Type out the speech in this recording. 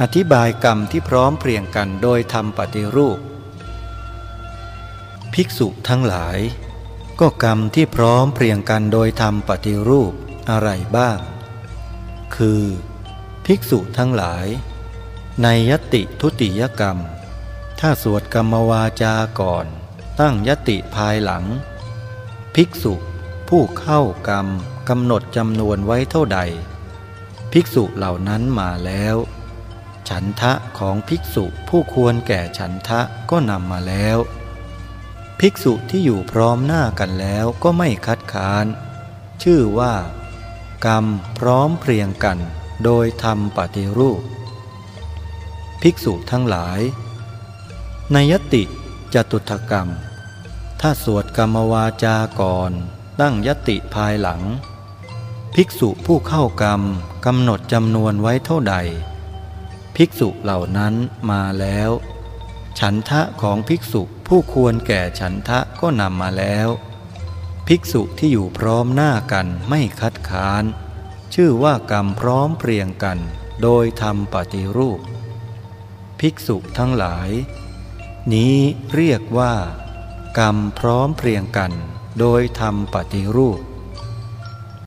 อธิบายกรรมที่พร้อมเพรียงกันโดยทำปฏิรูป ภิกษุทั้งหลาย ก็กรรมที่พร้อมเพรียงกันโดยทำปฏิรูปอะไรบ้าง คือ ภิกษุทั้งหลาย ในยติทุติยกรรม ถ้าสวดกรรมวาจาก่อน ตั้งยติภายหลัง ภิกษุผู้เข้ากรรมกำหนดจำนวนไว้เท่าใด ภิกษุเหล่านั้นมาแล้ว ฉันทะของภิกษุผู้ควรแก่ฉันทะก็นำมาแล้ว ภิกษุที่อยู่พร้อมหน้ากันแล้วก็ไม่คัดค้าน ชื่อว่า กรรมพร้อมเพรียงกันโดยทำปฏิรูป ภิกษุทั้งหลาย ในยติจตุถกรรม ถ้าสวดกรรมวาจาก่อนตั้งยติภายหลัง ภิกษุผู้เข้ากรรมกำหนดจำนวนไว้เท่าใด ภิกษุเหล่านั้นมาแล้ว ฉันทะของภิกษุผู้ควรแก่ฉันทะก็นำมาแล้ว ภิกษุที่อยู่พร้อมหน้ากันไม่คัดค้าน ชื่อว่ากรรมพร้อมเพรียงกัน โดยทำปฏิรูป ภิกษุทั้งหลาย นี้เรียกว่า กรรมพร้อมเพรียงกัน โดยทำปฏิรูป